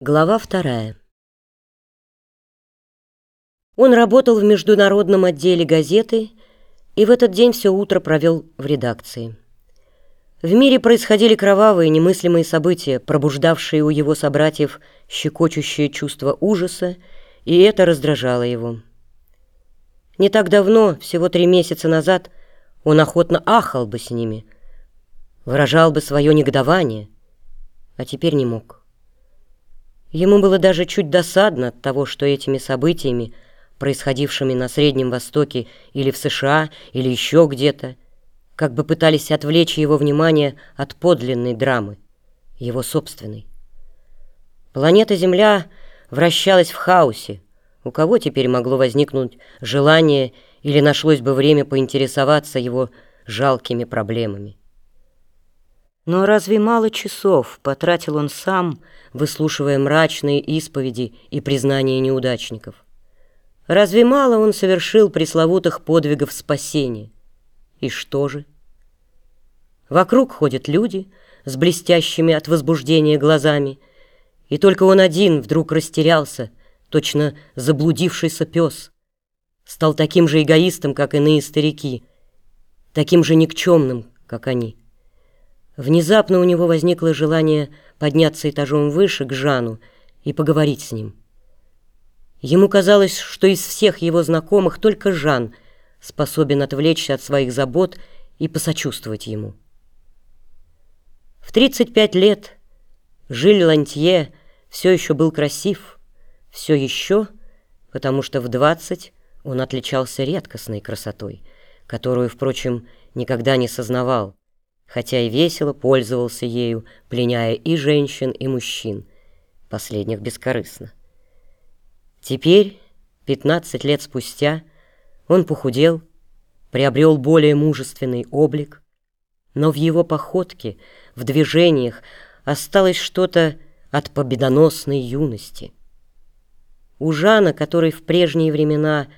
Глава вторая. Он работал в международном отделе газеты и в этот день все утро провел в редакции. В мире происходили кровавые, немыслимые события, пробуждавшие у его собратьев щекочущее чувство ужаса, и это раздражало его. Не так давно, всего три месяца назад, он охотно ахал бы с ними, выражал бы свое негодование, а теперь не мог. Ему было даже чуть досадно от того, что этими событиями, происходившими на Среднем Востоке или в США, или еще где-то, как бы пытались отвлечь его внимание от подлинной драмы, его собственной. Планета Земля вращалась в хаосе. У кого теперь могло возникнуть желание или нашлось бы время поинтересоваться его жалкими проблемами? Но разве мало часов потратил он сам, выслушивая мрачные исповеди и признания неудачников? Разве мало он совершил пресловутых подвигов спасения? И что же? Вокруг ходят люди с блестящими от возбуждения глазами, и только он один вдруг растерялся, точно заблудившийся пес. Стал таким же эгоистом, как иные старики, таким же никчемным, как они. Внезапно у него возникло желание подняться этажом выше к Жану и поговорить с ним. Ему казалось, что из всех его знакомых только Жан способен отвлечься от своих забот и посочувствовать ему. В 35 лет Жиль Лантье все еще был красив, все еще, потому что в 20 он отличался редкостной красотой, которую, впрочем, никогда не сознавал хотя и весело пользовался ею, пленяя и женщин, и мужчин, последних бескорыстно. Теперь, пятнадцать лет спустя, он похудел, приобрел более мужественный облик, но в его походке, в движениях осталось что-то от победоносной юности. У Жана, который в прежние времена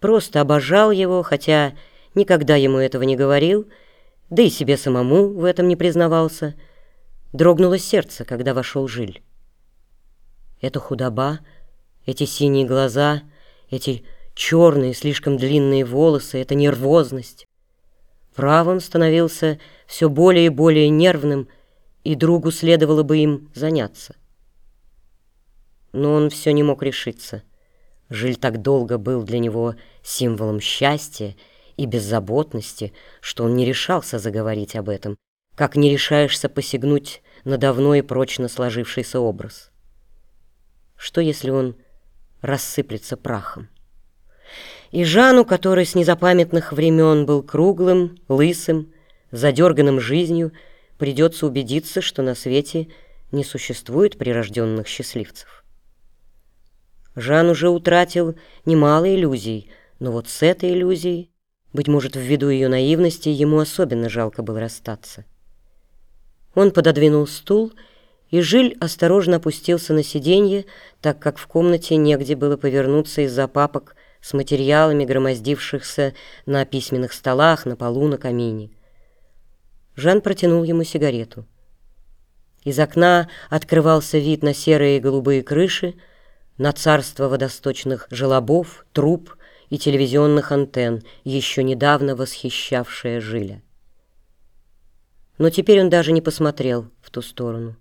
просто обожал его, хотя никогда ему этого не говорил, — да и себе самому в этом не признавался. Дрогнуло сердце, когда вошел Жиль. Эта худоба, эти синие глаза, эти черные, слишком длинные волосы, эта нервозность. Правом становился все более и более нервным, и другу следовало бы им заняться. Но он все не мог решиться. Жиль так долго был для него символом счастья, и беззаботности, что он не решался заговорить об этом, как не решаешься посягнуть на давно и прочно сложившийся образ. Что, если он рассыплется прахом? И Жану, который с незапамятных времен был круглым, лысым, задерганным жизнью, придется убедиться, что на свете не существует прирожденных счастливцев. Жан уже утратил немало иллюзий, но вот с этой иллюзией быть может, ввиду ее наивности, ему особенно жалко было расстаться. Он пододвинул стул, и Жиль осторожно опустился на сиденье, так как в комнате негде было повернуться из-за папок с материалами, громоздившихся на письменных столах, на полу, на камине. Жан протянул ему сигарету. Из окна открывался вид на серые и голубые крыши, на царство водосточных желобов, труб — и телевизионных антенн, еще недавно восхищавшая Жиля. Но теперь он даже не посмотрел в ту сторону.